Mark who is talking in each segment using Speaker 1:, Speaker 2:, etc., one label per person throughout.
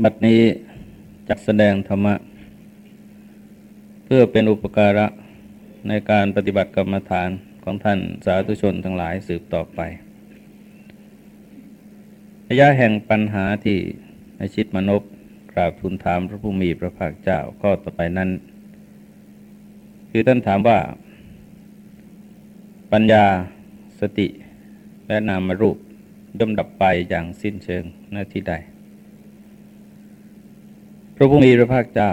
Speaker 1: บัดนี้จักแสดงธรรมะ เพื่อเป็นอุปการะในการปฏิบัติกรรมฐานของท่านสาธุชนทั้งหลายสืบต่อไประยะแห่งปัญหาที่อาชิตมนบกราบทูลถามพระผู้มีพระภาคเจ้าข้อต่อไปนั้น คือท่านถามว่า ปัญญาสติและนามรูปย่อมดับไปอย่างสิ้นเชิงหน้าที่ใด ระผู้มีพระภาคเจ้า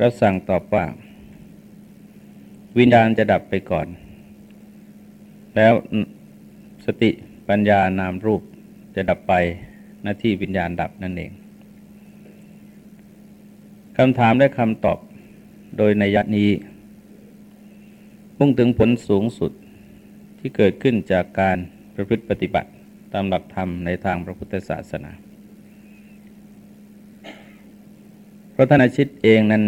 Speaker 1: รับสั่งตอบว่า วิญญาณจะดับไปก่อน แล้วสติปัญญานามรูปจะดับไปหน้าที่วิญญาณดับนั่นเองคำถามและคำตอบโดยในยัดนี้มุ่งถึงผลสูงสุดที่เกิดขึ้นจากการประพฤติปฏิบัติตามหลักธรรมในทางพระพุทธศาสนา เพราะท่านอาชิตเองนั้น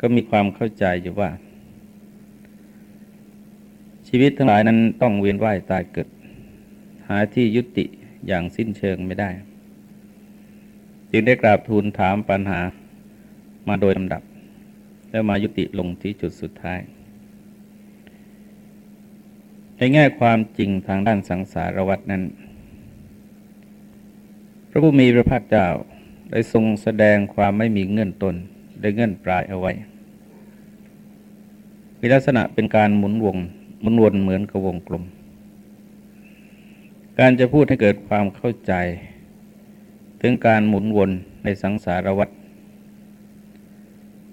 Speaker 1: ก็มีความเข้าใจอยู่ว่า ชีวิตทั้งหลายนั้นต้องเวียนว่ายตายเกิด หาที่ยุติอย่างสิ้นเชิงไม่ได้ จึงได้กราบทูลถามปัญหามาโดยลำดับ แล้วมายุติลงที่จุดสุดท้าย ในแง่ความจริงทางด้านสังสารวัตนั้น พระผู้มีพระภาคเจ้า ได้ทรงแสดงความไม่มีเงื่อนตนได้เงื่อนปลายเอาไว้มีลักษณะเป็นการหมุนวงหมุนวนเหมือนกับวงกลม การจะพูดให้เกิดความเข้าใจ ถึงการหมุนวนในสังสารวัฏ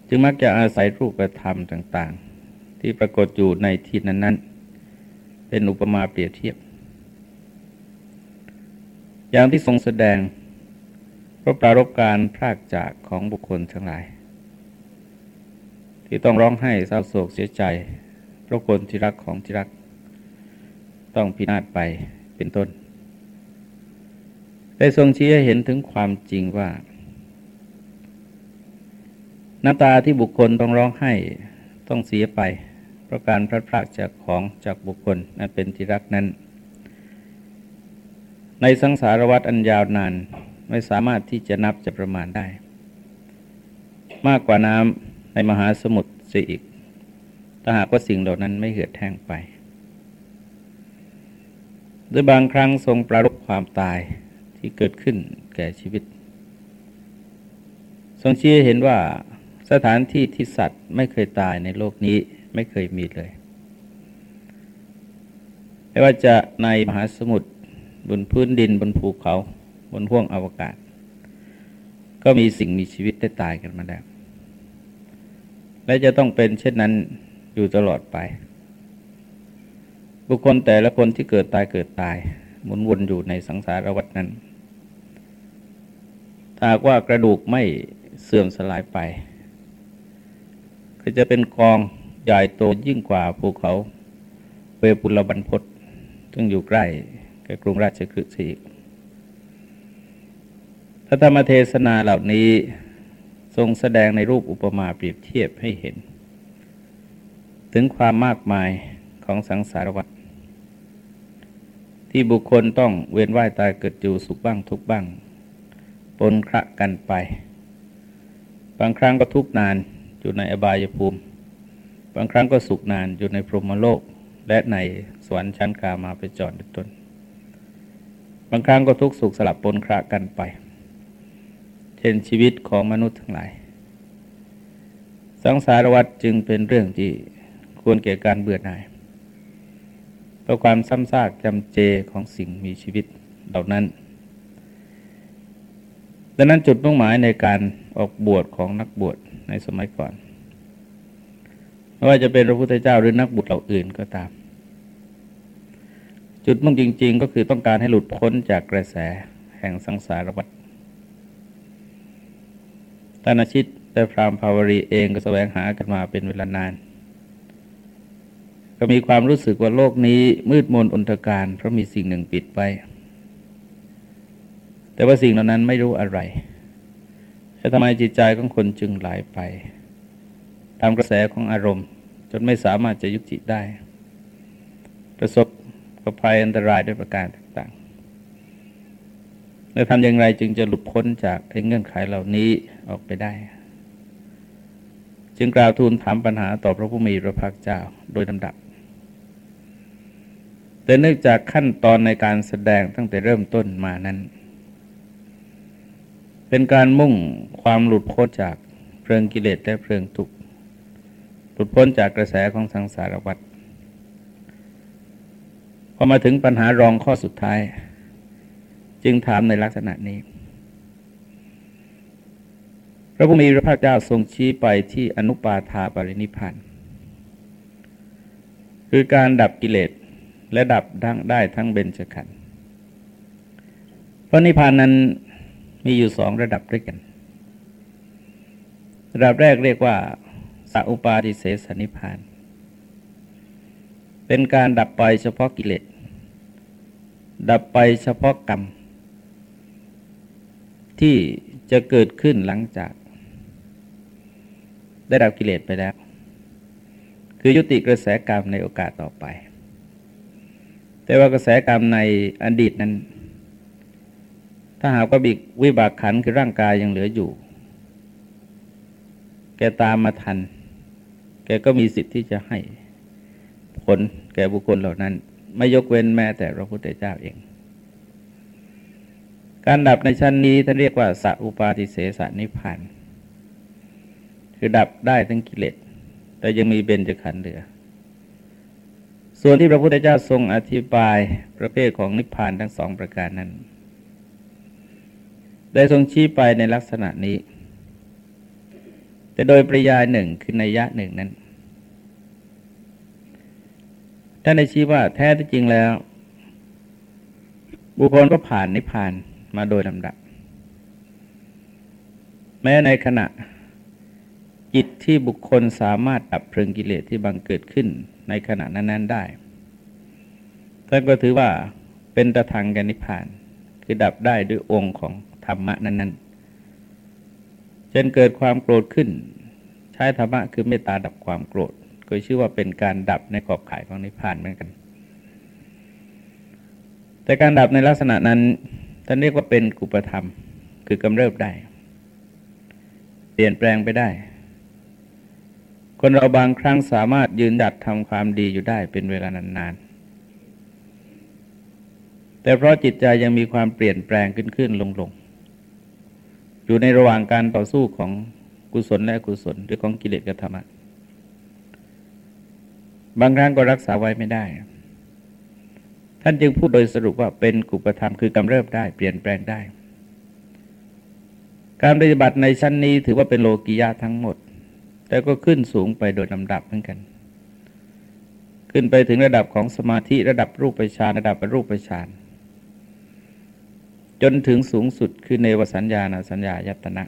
Speaker 1: จึงมักจะอาศัยรูปธรรมต่าง ๆ ที่ปรากฏอยู่ในที่นั้น ๆ เป็นอุปมาเปรียบเทียบ อย่างที่ทรงแสดง พราะปรารบการพรากจากของบุคคลทั้งหลาย ที่ต้องร้องไห้เศร้าโศกเสียใจเพราะคนที่รักของที่รัก ต้องพินาศไปเป็นต้น ได้ทรงชี้ให้เห็นถึงความจริงว่า น้ำตาที่บุคคลต้องร้องไห้ต้องเสียไป เพราะการพลัดพรากจากของจากบุคคลนั้นเป็นที่รักนั้น ในสังสารวัฏอันยาวนาน ไม่สามารถที่จะนับจะประมาณได้ มากกว่าน้ำในมหาสมุทรเสียอีกถ้าหากว่าสิ่งเหล่านั้นไม่เหือดแห้งไปหรือบางครั้งทรงประรบความตายที่เกิดขึ้นแก่ชีวิต ทรงชี้เห็นว่าสถานที่ที่สัตว์ไม่เคยตายในโลกนี้ไม่เคยมีเลย ไม่ว่าจะในมหาสมุทรบนพื้นดินบนภูเขา บนห้วงอวกาศ ก็มีสิ่งมีชีวิตได้ตายกันมาแล้ว และจะต้องเป็นเช่นนั้นอยู่ตลอดไป บุคคลแต่ละคนที่เกิดตายเกิดตาย หมุนวนอยู่ในสังสารวัฏนั้นถ้าว่ากระดูกไม่เสื่อมสลายไป ก็จะเป็นกองใหญ่โตยิ่งกว่าภูเขาเวปุลบันพศซึ่งอยู่ใกล้กับกรุงราชคฤห์อีก ระธรรมเทศนาเหล่านี้ทรงแสดงในรูปอุปมาเปรียบเทียบให้เห็น ถึงความมากมายของสังสารวัฏที่บุคคลต้องเวียนว่ายตายเกิดอยู่สุขบ้างทุกบ้าง ปนคระกันไป บางครั้งก็ทุกนานอยู่ในอบายภูมิ บางครั้งก็สุขนานอยู่ในพรหมโลก และในสวรรค์ชั้นกามาไปจอดต้น บางครั้งก็ทุกสุขสลับปนคระกันไป เช่นชีวิตของมนุษย์ทั้งหลาย สังสารวัฏจึงเป็นเรื่องที่ควรเกี่ยการเบื่อหน่ายเพราะความซ้ำซากจำเจของสิ่งมีชีวิตเหล่านั้น ดังนั้นจุดมุ่งหมายในการออกบวชของนักบวชในสมัยก่อน ไม่ว่าจะเป็นพระพุทธเจ้าหรือนักบุตรเหล่าอื่นก็ตาม จุดมุ่งจริง ๆ ก็คือต้องการให้หลุดพ้นจากกระแสแห่งสังสารวัฏ ตานาชิตและพรามภาวรีเองก็แสวงหากันมาเป็นเวลานาน ก็มีความรู้สึกว่าโลกนี้มืดมนอนตการเพราะมีสิ่งหนึ่งปิดไว้แต่ว่าสิ่งเหล่านั้นไม่รู้อะไรแต่ทำไมจิตใจของคนจึงไหลไป ตามกระแสของอารมณ์ จนไม่สามารถจะยุติได้ ประสบกับภัยอันตรายด้วยประการ ต่างๆและทำอย่างไรจึงจะหลุดพ้นจากเงื่อนไขเหล่านี้ออกไปได้ จึงกล่าวทูลถามปัญหาต่อพระผู้มีพระภาคเจ้าโดยลำดับ แต่เนื่องจากขั้นตอนในการแสดงตั้งแต่เริ่มต้นมานั้น เป็นการมุ่งความหลุดพ้นจากเพลิงกิเลสและเพลิงทุกข์หลุดพ้นจากกระแสของสังสารวัฏพอมาถึงปัญหารองข้อสุดท้าย จึงถามในลักษณะนี้ พระพุทธมีพระภาคเจ้าทรงชี้ไปที่อนุปาทาปรินิพานคือการดับกิเลสและดับดังได้ทั้งเบญจขันธ์เพราะนิพพานนั้นมีอยู่สองระดับด้วยกัน ระดับแรกเรียกว่าสัอุปาทิเสสนิพาน เป็นการดับไปเฉพาะกิเลส ดับไปเฉพาะกรรม ที่จะเกิดขึ้นหลังจาก ได้ดับกิเลสไปแล้ว คือยุติกระแสกรรมในโอกาสต่อไป แต่ว่ากระแสกรรมในอดีตนั้น ถ้าหากว่าบิกวิบากขันคือร่างกายยังเหลืออยู่ แกตามมาทัน แกก็มีสิทธิ์ที่จะให้ผลแก่บุคคลเหล่านั้น ไม่ยกเว้นแม้แต่พระพุทธเจ้าเอง การดับในชั้นนี้ท่านเรียกว่าสัอุปาทิเสสนิพานคือดับได้ทั้งกิเลสแต่ยังมีเบญจขันธ์เหลือ ส่วนที่พระพุทธเจ้าทรงอธิบายประเภทของนิพพานทั้งสองประการนั้น ได้ทรงชี้ไปในลักษณะนี้ แต่โดยปริยายหนึ่งคือในยะหนึ่งนั้นท่านได้ชี้ว่าแท้ที่จริงแล้ว บุคคลก็ผ่านนิพพาน มาโดยลำดับ แม้ในขณะจิตที่บุคคลสามารถดับเพลิงกิเลสที่บังเกิดขึ้นในขณะนั้น ๆ ได้ท่านก็ถือว่าเป็นตะทางกันนิพพาน คือดับได้ด้วยองค์ของธรรมะนั้นๆจนเกิดความโกรธขึ้น ใช้ธรรมะคือเมตตาดับความโกรธ ก็ชื่อว่าเป็นการดับในขอบข่ายของนิพพานเหมือนกัน แต่การดับในลักษณะนั้น ท่านเรียกว่าเป็นกุปธรรม คือกำเริบได้ เปลี่ยนแปลงไปได้ คนเราบางครั้งสามารถยืนดัดทำความดีอยู่ได้เป็นเวลานานๆ แต่เพราะจิตใจยังมีความเปลี่ยนแปลงขึ้นขึ้นลงลงอยู่ในระหว่างการต่อสู้ของกุศลและกุศลหรือของกิเลสกับธรรมะบางครั้งก็รักษาไว้ไม่ได้ ท่านจึงพูดโดยสรุปว่าเป็นกุปธรรมคือกำเริบได้เปลี่ยนแปลงได้ การปฏิบัติในชั้นนี้ถือว่าเป็นโลกิยะทั้งหมด แต่ก็ขึ้นสูงไปโดยลำดับเหมือนกัน ขึ้นไปถึงระดับของสมาธิระดับรูปฌานระดับรูปฌานจนถึงสูงสุดคือในวสัญญาณสัญญายตนะ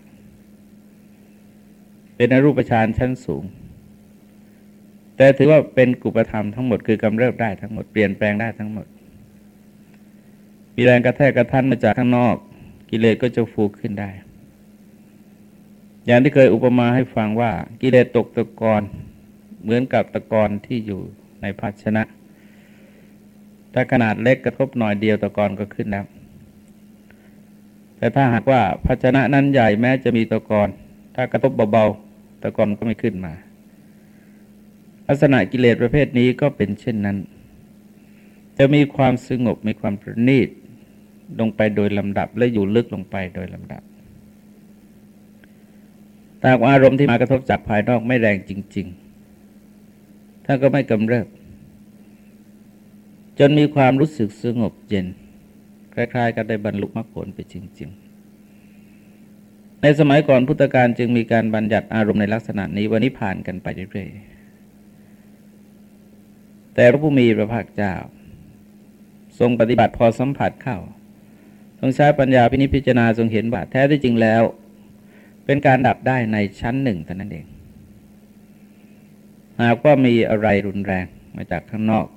Speaker 1: เป็นอรูปฌานชั้นสูง แต่ถือว่าเป็นกุปธรรมทั้งหมดคือกำเริบได้ทั้งหมดเปลี่ยนแปลงได้ทั้งหมด มีแรงกระแทกกระทันมาจากข้างนอก กิเลสก็จะฟูขึ้นได้ อย่างที่เคยอุปมาให้ฟังว่า กิเลสตกตะกอนเหมือนกับตะกอนที่อยู่ในภาชนะ ถ้าขนาดเล็กกระทบหน่อยเดียวตะกอนก็ขึ้นแล้วแต่ถ้าหากว่าภาชนะนั้นใหญ่แม้จะมีตะกอนถ้ากระทบเบาๆตะกอนก็ไม่ขึ้นมา ลักษณะกิเลสประเภทนี้ก็เป็นเช่นนั้น จะมีความสงบมีความประณีต ลงไปโดยลำดับ และอยู่ลึกลงไปโดยลำดับแต่อารมณ์ที่มากระทบจากภายนอกไม่แรงจริงๆถ้านก็ไม่กำเริบ จนมีความรู้สึกสงบเย็น คล้ายๆกันได้บรรลุมรรคผลไปจริง ๆ ในสมัยก่อนพุทธกาลจึงมีการบัญญัติอารมณ์ในลักษณะนี้วันนี้ผ่านกันไปเรื่อยๆ แต่พระผู้มีพระภาคเจ้า ทรงปฏิบัติพอสัมผัสเข้า ทรงใช้ปัญญาพินิจพิจารณาทรงเห็นว่าแท้ที่จริงแล้ว เป็นการดับได้ในชั้นหนึ่งเท่านั้นเอง หากว่ามีอะไรรุนแรงมาจากข้างนอก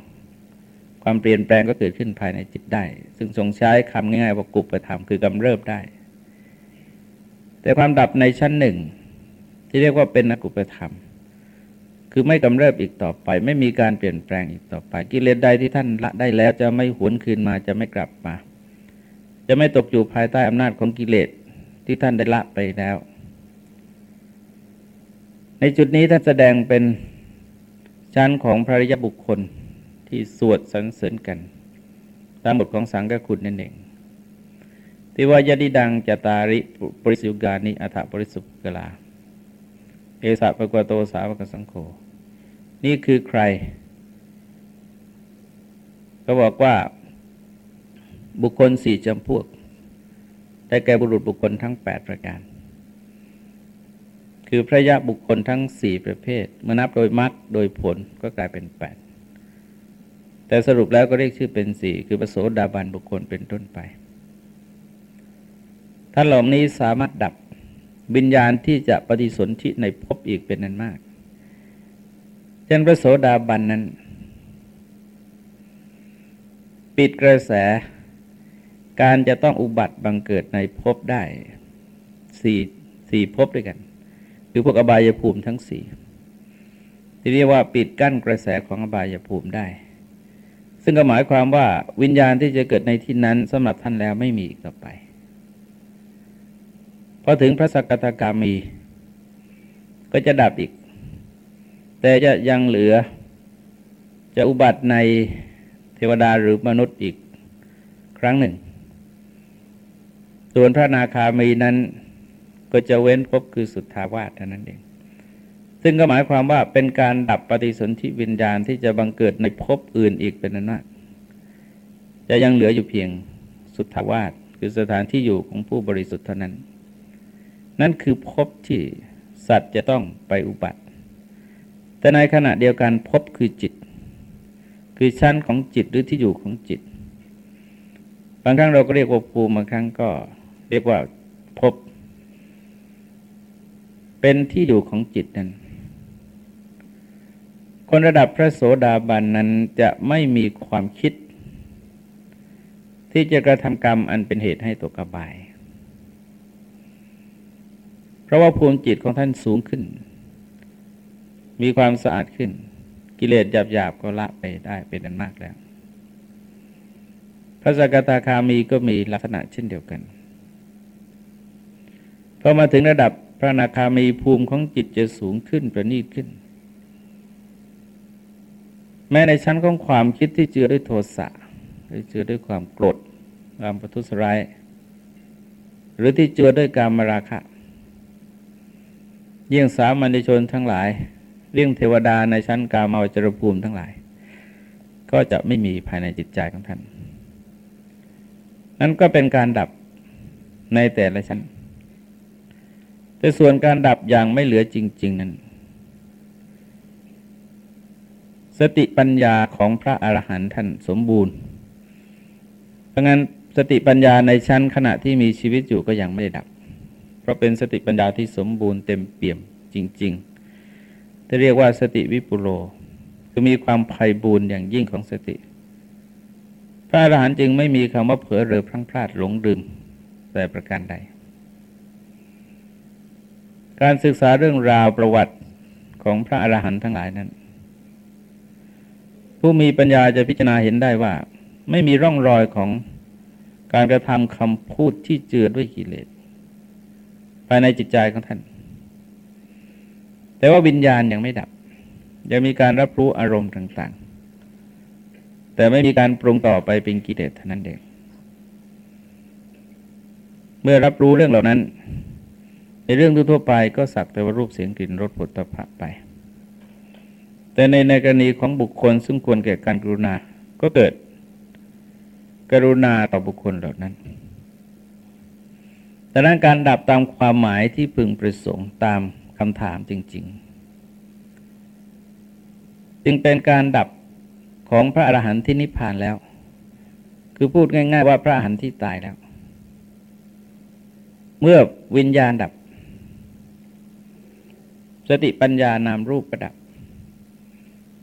Speaker 1: ความเปลี่ยนแปลงก็เกิดขึ้นภายในจิตได้ ซึ่งทรงใช้คำง่ายๆว่ากุปธรรมคือกำเริบได้ แต่ความดับในชั้นหนึ่ง ที่เรียกว่าเป็นอกุปธรรมคือไม่กำเริบอีกต่อไป ไม่มีการเปลี่ยนแปลงอีกต่อไป กิเลสใดที่ท่านละได้แล้วจะไม่หวนคืนมาจะไม่กลับมา จะไม่ตกอยู่ภายใต้อำนาจของกิเลสที่ท่านได้ละไปแล้ว ในจุดนี้ท่านแสดงเป็นชั้นของพระริยบุคคลที่สวดสรรเสริญกัน ตามบทของสังฆคุณนั่นเองที่ว่ายดิดังจตาริปริสุกานิอัฐปริสุกลา เอสะปะกวโตสาวกสังโฆนี่คือใคร ก็บอกว่า บุคคลสี่จำพวก ได้แก่บุรุษบุคคลทั้ง 8 ประการ คือพระยะบุคคลทั้งสี่ประเภทเมื่อนับโดยมรรคโดยผลก็กลายเป็น 8 แต่สรุปแล้วก็เรียกชื่อเป็นสี่คือประโสดาบันบุคคลเป็นต้นไปท่านเหล่านี้สามารถดับวิญญาณที่จะปฏิสนธิในภพอีกเป็นนั้นมากเช่นพระโสดาบันนั้น ปิดกระแส การจะต้องอุบัติบังเกิดในภพได้สี่สี่ภพด้วยกัน คือพวกอบายภูมิทั้งสี่ที่เรียกว่าปิดกั้นกระแสของอบายภูมิได้ ซึ่งก็หมายความว่าวิญญาณที่จะเกิดในที่นั้นสำหรับท่านแล้วไม่มีอีกต่อไปพอถึงพระสกทากามี ก็จะดับอีก แต่จะยังเหลือจะอุบัติในเทวดาหรือมนุษย์อีกครั้งหนึ่ง ส่วนพระนาคามีนั้นก็จะเว้นพบคือสุทธาวาสเท่านั้นเอง ซึ่งก็หมายความว่าเป็นการดับปฏิสนธิวิญญาณที่จะบังเกิดในภพอื่นอีกเป็นนั้นมาจะยังเหลืออยู่เพียงสุทธาวาสคือสถานที่อยู่ของผู้บริสุทธิ์เท่านั้น นั่นคือภพที่สัตว์จะต้องไปอุบัติ แต่ในขณะเดียวกันพบคือจิต คือชั้นของจิตหรือที่อยู่ของจิต บางครั้งเราก็เรียกว่าภูมิบางครั้งก็ เรียกว่าพบ เป็นที่อยู่ของจิตนั้น คนระดับพระโสดาบันนั้นจะไม่มีความคิด ที่จะกระทำกรรมอันเป็นเหตุให้ตกกระบาย เพราะว่าภูมิจิตของท่านสูงขึ้น มีความสะอาดขึ้น กิเลสหยาบๆก็ละไปได้เป็นอันมากแล้วพระสกทาคามีก็มีลักษณะเช่นเดียวกัน อมาถึงระดับพระนาคามีภูมิของจิตจะสูงขึ้นประณีตขึ้น แม้ในชั้นของความคิดที่เจือด้วยโทสะหรือเจือด้วยความโกรธความประทุษร้ายหรือที่เจือด้วยการมราคะเยี่ยงสามัญชนทั้งหลายเรื่องเทวดาในชั้นกามาวจรภูมิทั้งหลาย ก็จะไม่มีภายในจิตใจของท่าน นั่นก็เป็นการดับในแต่ละชั้น แต่ส่วนการดับอย่างไม่เหลือจริง ๆ นั้น สติปัญญาของพระอรหันต์ท่านสมบูรณ์ เพราะงั้นสติปัญญาในชั้นขณะที่มีชีวิตอยู่ก็ยังไม่ได้ดับ เพราะเป็นสติปัญญาที่สมบูรณ์เต็มเปี่ยมจริงๆจะเรียกว่าสติวิปุโรคือมีความไพ่บูรณ์อย่างยิ่งของสติ พระอรหันต์จึงไม่มีคำว่าเผลอเรอพลั้งพลาดหลงลืมแต่ประการใด การศึกษาเรื่องราวประวัติของพระอรหันต์ทั้งหลายนั้น ผู้มีปัญญาจะพิจารณาเห็นได้ว่า ไม่มีร่องรอยของการกระทำคำพูดที่เจือด้วยกิเลสภายในจิตใจของท่าน แต่ว่าวิญญาณยังไม่ดับ ยังมีการรับรู้อารมณ์ต่าง ๆ แต่ไม่มีการปรุงต่อไปเป็นกิเลสเท่านั้นเอง เมื่อรับรู้เรื่องเหล่านั้น ในเรื่องทั่วไปก็สักแต่ว่ารูปเสียงกลิ่นรสผลตภะไป แต่ในในกรณีของบุคคลซึ่งควรแก่การกรุณา ก็เกิด กรุณาต่อบุคคลเหล่านั้นดังนั้นการดับตามความหมายที่พึงประสงค์ตามคำถามจริง ๆ จึงเป็นการดับของพระอรหันต์ที่นิพพานแล้ว คือพูดง่าย ๆ ว่าพระอรหันต์ที่ตายแล้ว เมื่อวิญญาณดับ สติปัญญานามรูปประดับ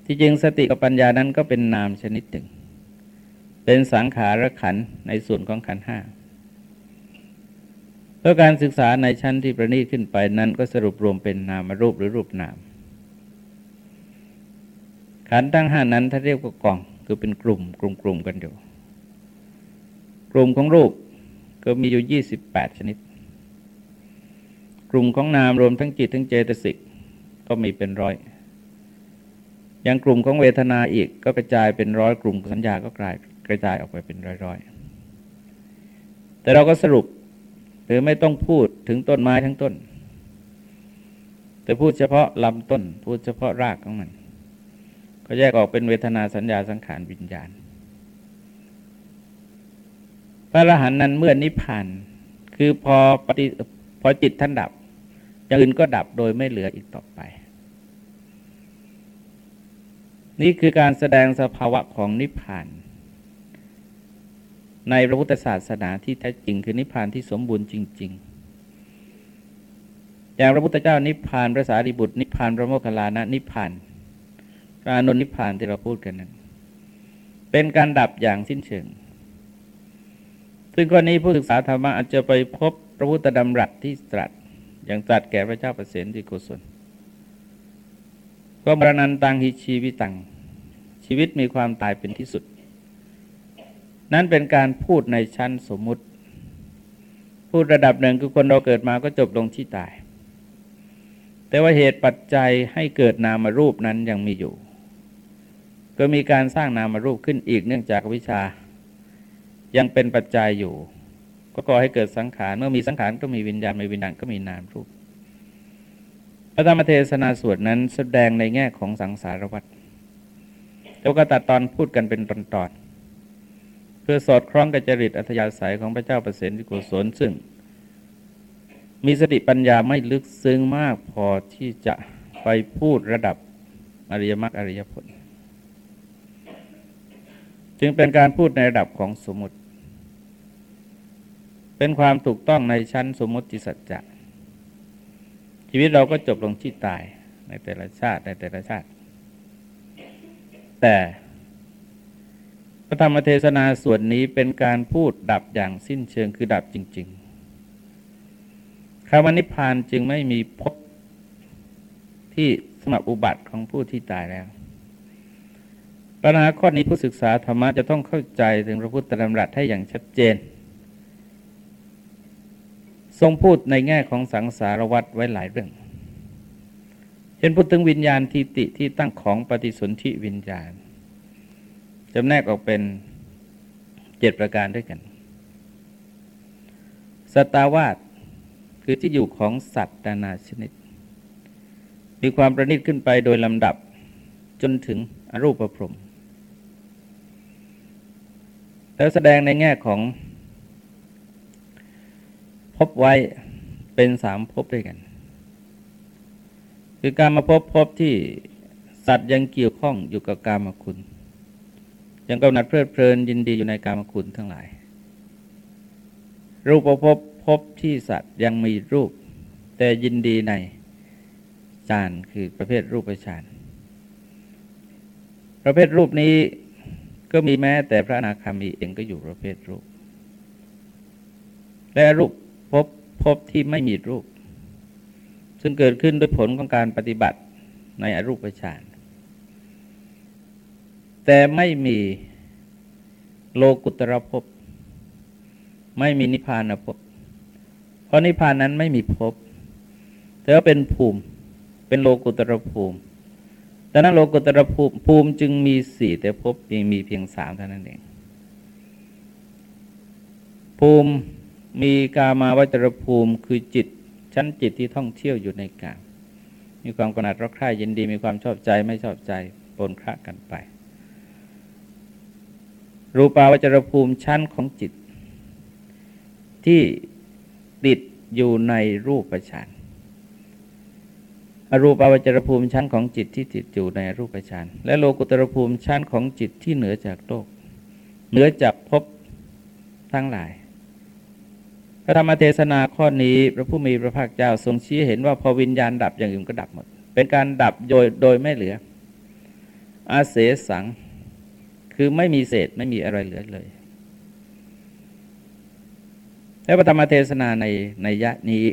Speaker 1: ที่จริงสติกับปัญญานั้นก็เป็นนามชนิดหนึ่ง เป็นสังขารขันในส่วนของขันห้าเพราะการศึกษาในชั้นที่ประณีตขึ้นไปนั้นก็สรุปรวมเป็นนามรูปหรือรูปนาม ขันตั้งห้านั้นถ้าเรียกว่ากองคือเป็นกลุ่มกลุ่มกลุ่มกันอยู่ กลุ่มของรูปก็มีอยู่ 28 ชนิด กลุ่มของนามรวมทั้งจิตทั้งเจตสิก ก็มีเป็นร้อย อย่างกลุ่มของเวทนาอีกก็กระจายเป็นร้อยกลุ่มสัญญาก็กลายกระจายออกไปเป็นร้อยๆ แต่เราก็สรุปหรือไม่ต้องพูดถึงต้นไม้ทั้งต้น แต่พูดเฉพาะลำต้น พูดเฉพาะรากของมัน ก็แยกออกเป็นเวทนาสัญญาสังขารวิญญาณ พระอรหันต์นั้นเมื่อนิพพาน คือพอปฏิพอจิตท่านดับอย่างอื่นก็ดับโดยไม่เหลืออีกต่อไป นี่คือการแสดงสภาวะของนิพพาน ในพระพุทธศาสนาที่แท้จริงคือนิพพานที่สมบูรณ์จริง ๆ อย่างพระพุทธเจ้านิพพานพระสารีบุตรนิพพานพระโมคคัลลานะนิพพานพระอนุนิพพานที่เราพูดกันนั้น เป็นการดับอย่างสิ้นเชิง ซึ่งกรณีผู้ศึกษาธรรมะอาจจะไปพบพระพุทธดำรัสที่ตรัสอย่างตรัสแก่พระเจ้าประเสนที่โกศลก็มรณันตังหิชีวิตัง ชีวิตมีความตายเป็นที่สุด นั้นเป็นการพูดในชั้นสมมุติ พูดระดับหนึ่งคือคนเราเกิดมาก็จบลงที่ตาย แต่ว่าเหตุปัจจัยให้เกิดนามารูปนั้นยังมีอยู่ ก็มีการสร้างนามารูปขึ้นอีกเนื่องจากวิชา ยังเป็นปัจจัยอยู่ ก็ก่อให้เกิดสังขารเมื่อมีสังขารก็มีวิญญาณมีวิญญาณก็มีนามรูปพระธรรมเทศนาสวดนั้นแสดงในแง่ของสังสารวัฏ แล้วก็ตัดตอนพูดกันเป็นตอนๆเพื่อสอดคล้องกับจริตอัธยาศัยของพระเจ้าประเสนที่กุศลซึ่ง มีสติปัญญาไม่ลึกซึ้งมากพอที่จะไปพูดระดับอริยมรรคอริยผล จึงเป็นการพูดในระดับของสมมติ เป็นความถูกต้องในชั้นสมมติสัจจะชีวิตเราก็จบลงที่ตายในแต่ละชาติในแต่ละชาติ แต่พระธรรมเทศนาส่วนนี้เป็นการพูดดับอย่างสิ้นเชิงคือดับจริง ๆคำวนิพพานจึงไม่มีพบที่สมับอุบัติของผู้ที่ตายแล้วปัญหาข้อนี้ผู้ศึกษาธรรมะจะต้องเข้าใจถึงพระพุทธธรรมรัสให้อย่างชัดเจน ทรงพูดในแง่ของสังสารวัตรไว้หลายเรื่อง ช่นพูดถึงวิญญาณทิติที่ตั้งของปฏิสนธิวิญญาณจำแนกออกเป็นเจ็ดประการด้วยกัน สตาวาสคือที่อยู่ของสัตว์นานาชนิด มีความประณีตขึ้นไปโดยลำดับจนถึงอรูปประพรมแล้วแสดงในแง่ของ พบไว้เป็นสามพบด้วยกัน คือการมาพบพบที่สัตว์ยังเกี่ยวข้องอยู่กับกามคุณ ยังกำหนัดเพลิดเพลินยินดีอยู่ในกามคุณทั้งหลาย รูปพบพบที่สัตว์ยังมีรูป แต่ยินดีในฌานคือประเภทรูปฌานประเภทรูปนี้ก็มีแม้แต่พระนาคามีเองก็อยู่ประเภทรูป และรูปพบพบที่ไม่มีรูป ซึ่งเกิดขึ้นด้วยผลของการปฏิบัติในอรูปฌานแต่ไม่มีโลกุตระภพ ไม่มีนิพพานภพ เพราะนิพพานนั้นไม่มีภพแต่ว่าเป็นภูมิเป็นโลกุตระภูมิดังนั้นโลกุตระภูมิภูมิจึงมีสี่แต่ภพเพียงมีเพียงสามเท่านั้นเอง ภูมิมีกามาวัจรภูมิคือจิต ชั้นจิตที่ท่องเที่ยวอยู่ในกามมีความกนัดรักใคร่ยินดีมีความชอบใจไม่ชอบใจปนคระกันไป รูปาวจรภูมิชั้นของจิต ที่ติดอยู่ในรูปฌานอรูปาวจรภูมิชั้นของจิตที่ติดอยู่ในรูปฌานและโลกุตรภูมิชั้นของจิตที่เหนือจากโลก เหนือจากภพทั้งหลาย พระธรรมเทศนาข้อนี้ พระผู้มีพระภาคเจ้าทรงชี้เห็นว่าพอวิญญาณดับอย่างอื่นก็ดับหมด เป็นการดับโดยโดยไม่เหลือ อาเสสัง คือไม่มีเศษไม่มีอะไรเหลือเลยและพระธรรมเทศนาในในยะนี้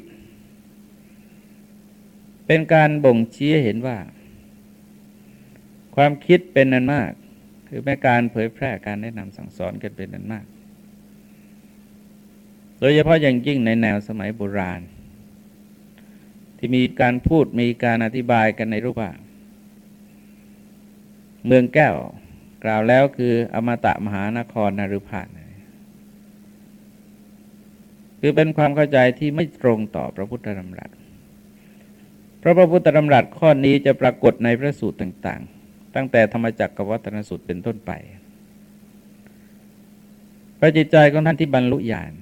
Speaker 1: เป็นการบ่งชี้เห็นว่า ความคิดเป็นนันมาก คือแม้การเผยแพร่การแนะนำสั่งสอนกันเป็นนันมาก โดยเฉพาะอย่างยิ่งในแนวสมัยโบราณ ที่มีการพูดมีการอธิบายกันในรูปว่า เมืองแก้วกล่าวแล้วคืออมตะมหานครนรุพานคือเป็นความเข้าใจที่ไม่ตรงต่อพระพุทธธรรมรัตเพราะพระพุทธธรรมรัตข้อนี้จะปรากฏในพระสูตรต่าง ๆ ตั้งแต่ธรรมจักรกวัฒนสูตรเป็นต้นไปพระจิตใจของท่านที่บรรลุญาณ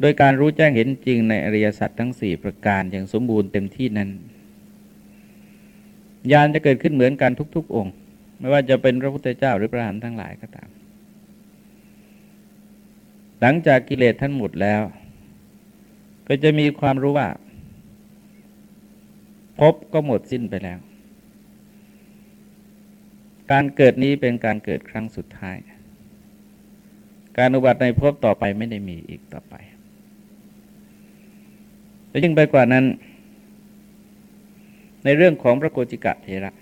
Speaker 1: โดยการรู้แจ้งเห็นจริงในอริยสัจทั้งสี่ประการอย่างสมบูรณ์เต็มที่นั้นญาณจะเกิดขึ้นเหมือนกันทุก ๆ องค์ ไม่ว่าจะเป็นพระพุทธเจ้าหรือพระหันทั้งหลายก็ตาม หลังจากกิเลสท่านหมดแล้ว ก็จะมีความรู้ว่าพบก็หมดสิ้นไปแล้ว การเกิดนี้เป็นการเกิดครั้งสุดท้าย การอุบัติในพบต่อไปไม่ได้มีอีกต่อไป แต่ยิ่งไปกว่านั้น ในเรื่องของพระโกติกะเทระ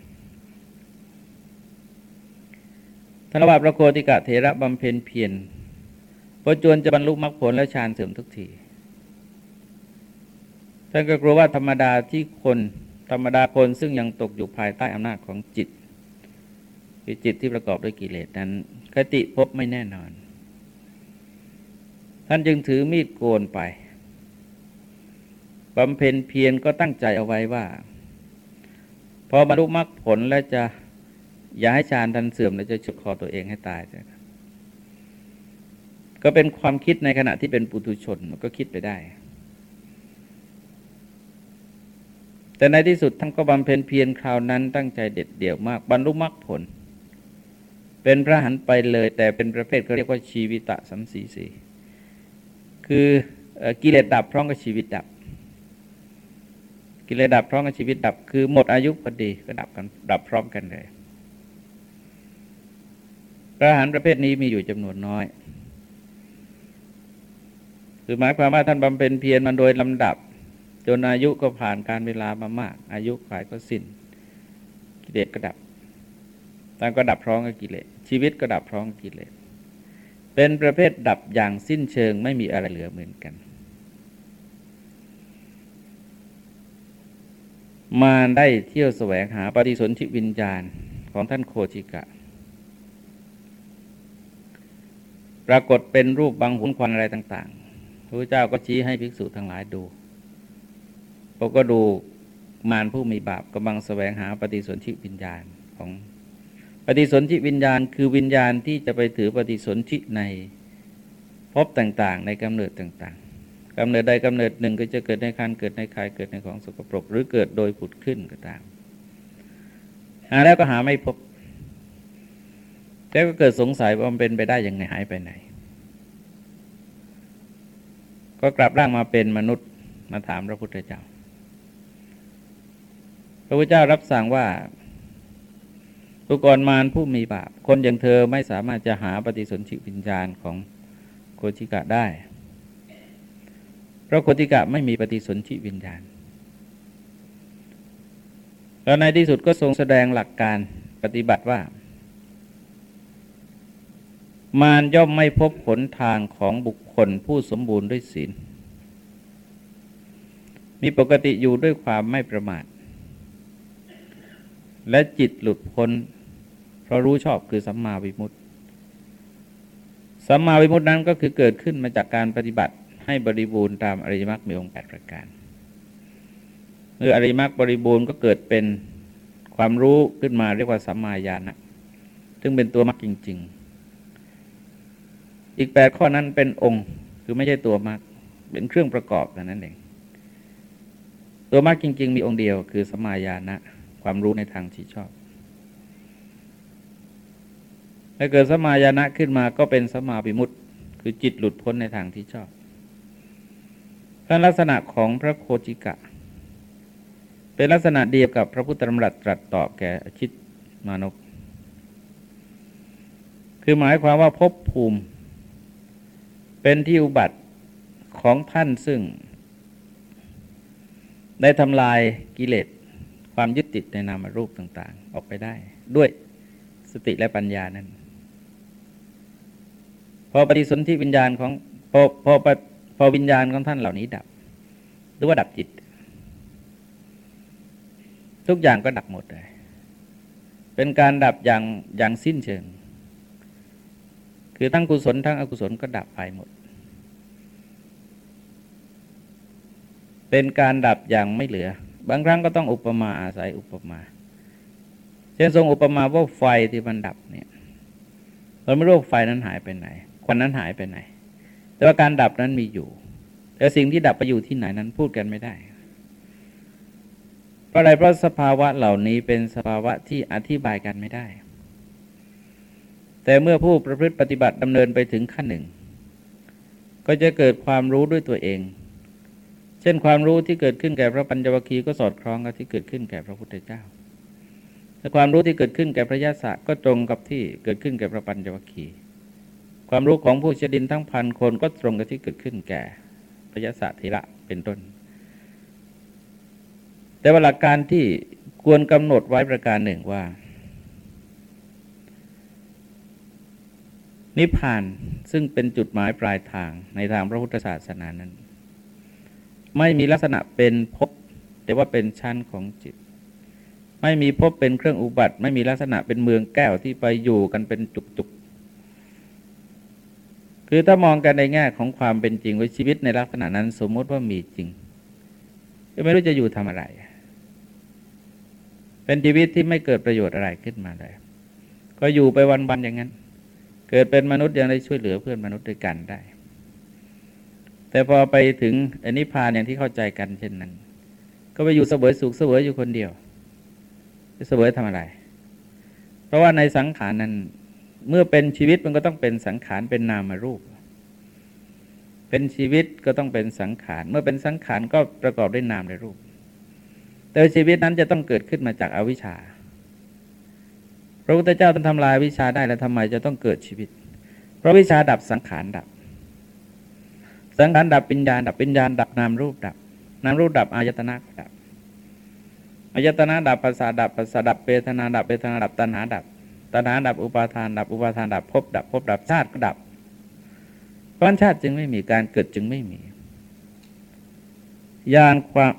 Speaker 1: ท่านว่าพระโกติกะเทระบำเพ็ญเพียรพอจวนจะบรรลุมรรคผลและฌานเสื่อมทุกทีท่านก็กลัวว่าธรรมดาที่คนธรรมดาคนซึ่งยังตกอยู่ภายใต้อำนาจของจิตคือจิตที่ประกอบด้วยกิเลสนั้น คติพบไม่แน่นอน ท่านจึงถือมีดโกนไป บำเพ็ญเพียรก็ตั้งใจเอาไว้ว่า พอบรรลุมรรคผลแล้วจะอย่าให้ฌานทันเสื่อมแล้วจะฉุดคอตัวเองให้ตายก็เป็นความคิดในขณะที่เป็นปุถุชนมันก็คิดไปได้ แต่ในที่สุดท่านก็บำเพ็ญเพียรคราวนั้นตั้งใจเด็ดเดี่ยวมากบรรลุมรรคผล เป็นพระหันไปเลย แต่เป็นประเภทเขาเรียกว่าชีวิตะสัมสีสีคือกิเลสดับพร้อมกับชีวิตดับ กิเลสดับพร้อมกับชีวิตดับ คือหมดอายุพอดีก็ดับกันดับพร้อมกันเลยพระหันประเภทนี้มีอยู่จำนวนน้อยคือหมายความว่าท่านบำเพ็ญเพียรมาโดยลำดับ จนอายุก็ผ่านการเวลามามาก อายุขายก็สิ้น กิเลสก็ดับต่างก็ดับพร้อมกับกิเลสชีวิตก็ดับพร้อมกับกิเลสเป็นประเภทดับอย่างสิ้นเชิงไม่มีอะไรเหลือเหมือนกัน มาได้เที่ยวแสวงหาปฏิสนธิวิญญาณของท่านโคชิกะ ปรากฏเป็นรูปบางหุ่นควันอะไรต่างๆพระเจ้าก็ชี้ให้ภิกษุทั้งหลายดูพวกก็ดูมารผู้มีบาปกำลังแสวงหาปฏิสนธิวิญญาณของปฏิสนธิวิญญาณคือวิญญาณที่จะไปถือปฏิสนธิในพบต่างๆ ในกำเนิดต่าง กำเนิดใดกำเนิดหนึ่งก็จะเกิดในคันเกิดในคายเกิดในของสกปรก หรือเกิดโดยผุดขึ้นก็ตามหาแล้วก็หาไม่พบแล้วก็เกิดสงสัยว่ามันเป็นไปได้ยังไงหายไปไหน ก็กลับร่างมาเป็นมนุษย์มาถามพระพุทธเจ้า พระพุทธเจ้ารับสั่งว่าตุกรมารผู้มีบาปคนอย่างเธอไม่สามารถจะหาปฏิสนธิวิญญาณของโคชิกะได้ เพราะโคติกะไม่มีปฏิสนธิวิญญาณ แล้วในที่สุดก็ทรงแสดงหลักการปฏิบัติว่า มารย่อมไม่พบผลทางของบุคคลผู้สมบูรณ์ด้วยศีล มีปกติอยู่ด้วยความไม่ประมาท และจิตหลุดพ้น เพราะรู้ชอบคือสัมมาวิมุตติสัมมาวิมุตตินั้นก็คือเกิดขึ้นมาจากการปฏิบัติ ให้บริบูรณ์ตามอริยมรรคมีองค์แปดประการ เมื่ออริยมรรคบริบูรณ์ก็เกิดเป็นความรู้ขึ้นมาเรียกว่าสัมมาญาณะซึ่งเป็นตัวมรรคจริง ๆ อีกแปดข้อนั้นเป็นองค์คือไม่ใช่ตัวมรรคเป็นเครื่องประกอบแต่นั้นเองตัวมรรคจริง ๆ มีองค์เดียวคือสัมมาญาณะความรู้ในทางที่ชอบถ้าเกิดสัมมาญาณะขึ้นมาก็เป็นสัมมาวิมุตติคือจิตหลุดพ้นในทางที่ชอบ พระลักษณะของพระโคจิกะ เป็นลักษณะเดียวกับพระพุทธธรรมรัตตรัสตอบแก่อชิตมานกคือหมายความว่าภพภูมิ เป็นที่อุบัติของท่านซึ่ง ได้ทำลายกิเลสความยึดติดในนามรูปต่าง ๆ ออกไปได้ ด้วยสติและปัญญานั้นภอปฏิสนธิวิญญาณของพอพอ พอวิญญาณของท่านเหล่านี้ดับ หรือว่าดับจิต ทุกอย่างก็ดับหมดเลย เป็นการดับอย่างอย่างสิ้นเชิง คือทั้งกุศลทั้งอกุศลก็ดับไปหมด เป็นการดับอย่างไม่เหลือ บางครั้งก็ต้องอุปมาอาศัยอุปมาเช่นทรงอุปมาว่าไฟที่มันดับเนี่ยเราไม่รู้ไฟนั้นหายไปไหนควันนั้นหายไปไหน แต่ว่าการดับนั้นมีอยู่ แต่สิ่งที่ดับไปอยู่ที่ไหนนั้นพูดกันไม่ได้เพราะอะไรเพราะสภาวะเหล่านี้เป็นสภาวะที่อธิบายกันไม่ได้ แต่เมื่อผู้ประพฤติปฏิบัติดำเนินไปถึงขั้นหนึ่ง ก็จะเกิดความรู้ด้วยตัวเอง เช่นความรู้ที่เกิดขึ้นแก่พระปัญจวัคคีย์ก็สอดคล้องกับที่เกิดขึ้นแก่พระพุทธเจ้าแต่ความรู้ที่เกิดขึ้นแก่พระยาศะก็ตรงกับที่เกิดขึ้นแก่พระปัญจวัคคีย์ ความรู้ของผู้ชดินทั้งพันคนก็ตรงกับที่เกิดขึ้นแก่พระยาศะธีระเป็นต้น แต่ว่าหลักการที่ควรกำหนดไว้ประการหนึ่งว่า นิพพานซึ่งเป็นจุดหมายปลายทางในทางพระพุทธศาสนานั้น ไม่มีลักษณะเป็นภพแต่ว่าเป็นชั้นของจิต ไม่มีภพเป็นเครื่องอุบัติ ไม่มีลักษณะเป็นเมืองแก้วที่ไปอยู่กันเป็นจุก คือถ้ามองกันในแง่ของความเป็นจริงว่าชีวิตในลักษณะนั้น สมมติว่ามีจริงก็ไม่รู้จะอยู่ทำอะไร เป็นชีวิตที่ไม่เกิดประโยชน์อะไรขึ้นมาเลย ก็อยู่ไปวันๆอย่างนั้น เกิดเป็นมนุษย์ยังได้ช่วยเหลือเพื่อนมนุษย์ด้วยกันได้ แต่พอไปถึงอนิพพานอย่างที่เข้าใจกันเช่นนั้น ก็ไปอยู่เสวยสุขเสวยอยู่คนเดียวจะเสวยทำอะไร เพราะว่าในสังขารนั้น เมื่อเป็นชีวิตมันก็ต้องเป็นสังขารเป็นนามรูป เป็นชีวิตก็ต้องเป็นสังขาร เมื่อเป็นสังขารก็ประกอบด้วยนามและรูป แต่ชีวิตนั้นจะต้องเกิดขึ้นมาจากอาวิชชา พระพุทธเจ้าต้องทำลายวิชาได้แล้วทำไมจะต้องเกิดชีวิต เพราะวิชาดับสังขารดับ สังขารดับปัญญาดับปัญญาดับนามรูปดับ นามรูปดับอายตนะดับอายตนะดับภาษาดับภาษาดับเปทนาดับเปทนาดับตัณหาดับ ตัณหาดับอุปาทานดับอุปาทานดับภพดับภพดับชาติก็ดับเพราะชาติจึงไม่มีการเกิดจึงไม่มียานความ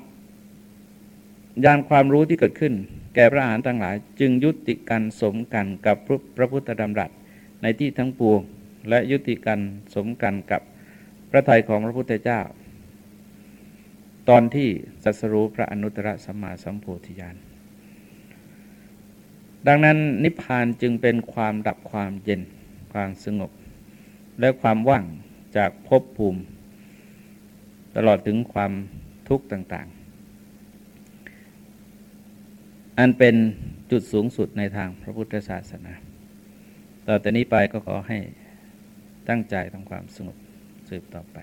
Speaker 1: ยานความรู้ที่เกิดขึ้น แก่พระอาหารทั้งหลาย จึงยุติกันสมกันกับพระพุทธดำรัสในที่ทั้งปวง และยุติกันสมกันกับพระทัยของพระพุทธเจ้า ตอนที่สัสรู้พระอนุตตรสัมมาสัมโพธิญาณ ดังนั้นนิพพานจึงเป็นความดับความเย็นความสงบ และความว่างจากภพภูมิ ตลอดถึงความทุกข์ต่าง ๆ อันเป็นจุดสูงสุดในทางพระพุทธศาสนา ต่อแต่นี้ไปก็ขอให้ตั้งใจทำความสงบสืบต่อไป